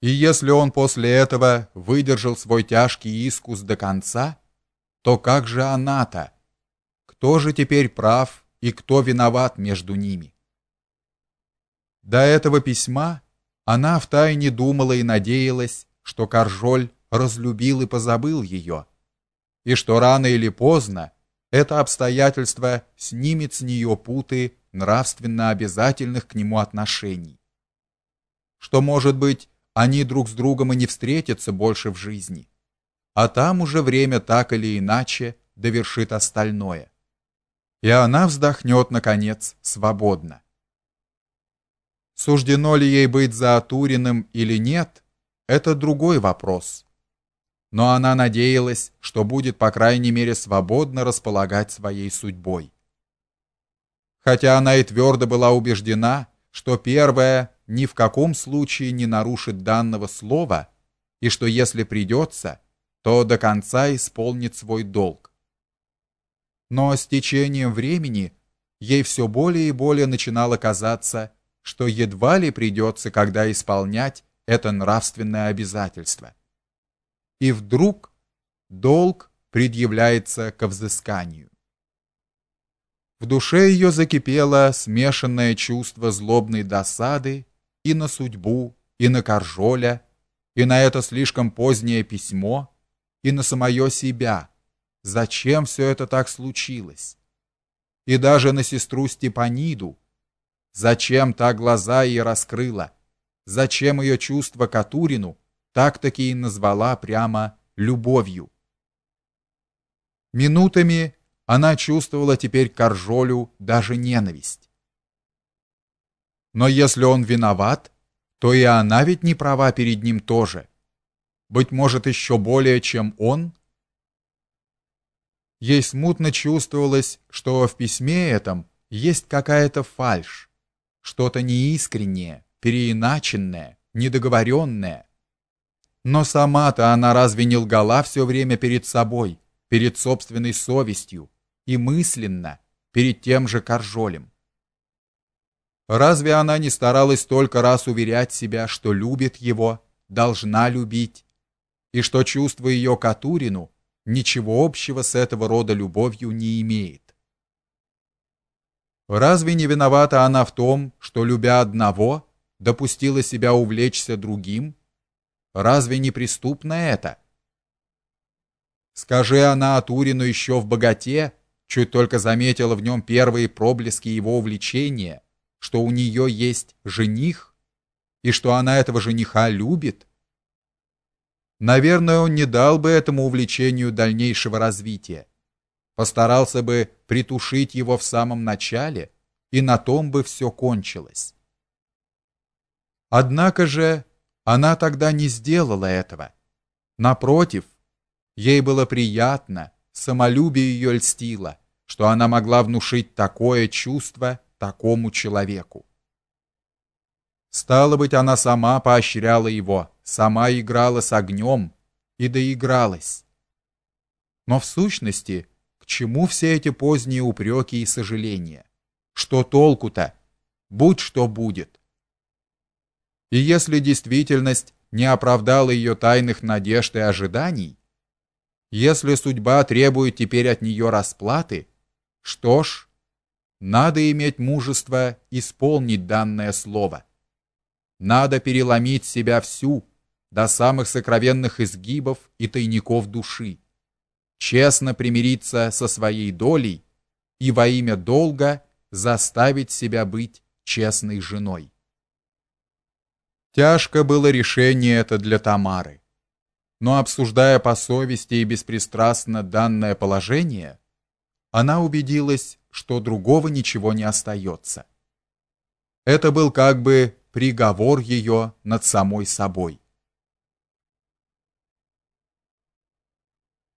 И если он после этого выдержал свой тяжкий искус до конца, то как же она-то? Кто же теперь прав и кто виноват между ними? До этого письма она втайне думала и надеялась, что Каржоль разлюбил и позабыл ее, и что рано или поздно это обстоятельство снимет с нее путы нравственно обязательных к нему отношений. Что, может быть, они друг с другом и не встретятся больше в жизни, а там уже время так или иначе довершит остальное. И она вздохнет наконец свободно. Суждено ли ей быть за Атуриным или нет, это другой вопрос но она надеялась, что будет по крайней мере свободно располагать своей судьбой. Хотя она и твердо была убеждена, что первое ни в каком случае не нарушит данного слова, и что если придется, то до конца исполнит свой долг. Но с течением времени ей все более и более начинало казаться, что едва ли придется когда исполнять это нравственное обязательство и вдруг долг предъявляется к взысканию. В душе ее закипело смешанное чувство злобной досады и на судьбу, и на Каржоля, и на это слишком позднее письмо, и на самое себя. Зачем все это так случилось? И даже на сестру Степаниду. Зачем та глаза ей раскрыла? Зачем ее чувство к Атурину так-таки и назвала прямо любовью. Минутами она чувствовала теперь к Аржолю даже ненависть. Но если он виноват, то и она ведь не права перед ним тоже. Быть может, еще более, чем он. Ей смутно чувствовалось, что в письме этом есть какая-то фальшь, что-то неискреннее, переиначенное, недоговоренное. Но сама-то она разве не лгала все время перед собой, перед собственной совестью и мысленно перед тем же Каржолем? Разве она не старалась столько раз уверять себя, что любит его, должна любить, и что чувство ее к Атурину ничего общего с этого рода любовью не имеет? Разве не виновата она в том, что любя одного, допустила себя увлечься другим? Разве не преступно это? Скажи она Атурину еще в богате, чуть только заметила в нем первые проблески его увлечения, что у нее есть жених и что она этого жениха любит. Наверное, он не дал бы этому увлечению дальнейшего развития. Постарался бы притушить его в самом начале, и на том бы все кончилось. Однако же она тогда не сделала этого. Напротив, ей было приятно, самолюбие ее льстило, что она могла внушить такое чувство такому человеку. Стало быть, она сама поощряла его, сама играла с огнем и доигралась. Но в сущности, к чему все эти поздние упреки и сожаления? Что толку-то? Будь что будет. И если действительность не оправдала ее тайных надежд и ожиданий, если судьба требует теперь от нее расплаты, что ж, надо иметь мужество исполнить данное слово. Надо переломить себя всю до самых сокровенных изгибов и тайников души, честно примириться со своей долей и во имя долга заставить себя быть честной женой. Тяжко было решение это для Тамары. Но обсуждая по совести и беспристрастно данное положение, она убедилась, что другого ничего не остается. Это был как бы приговор ее над самой собой.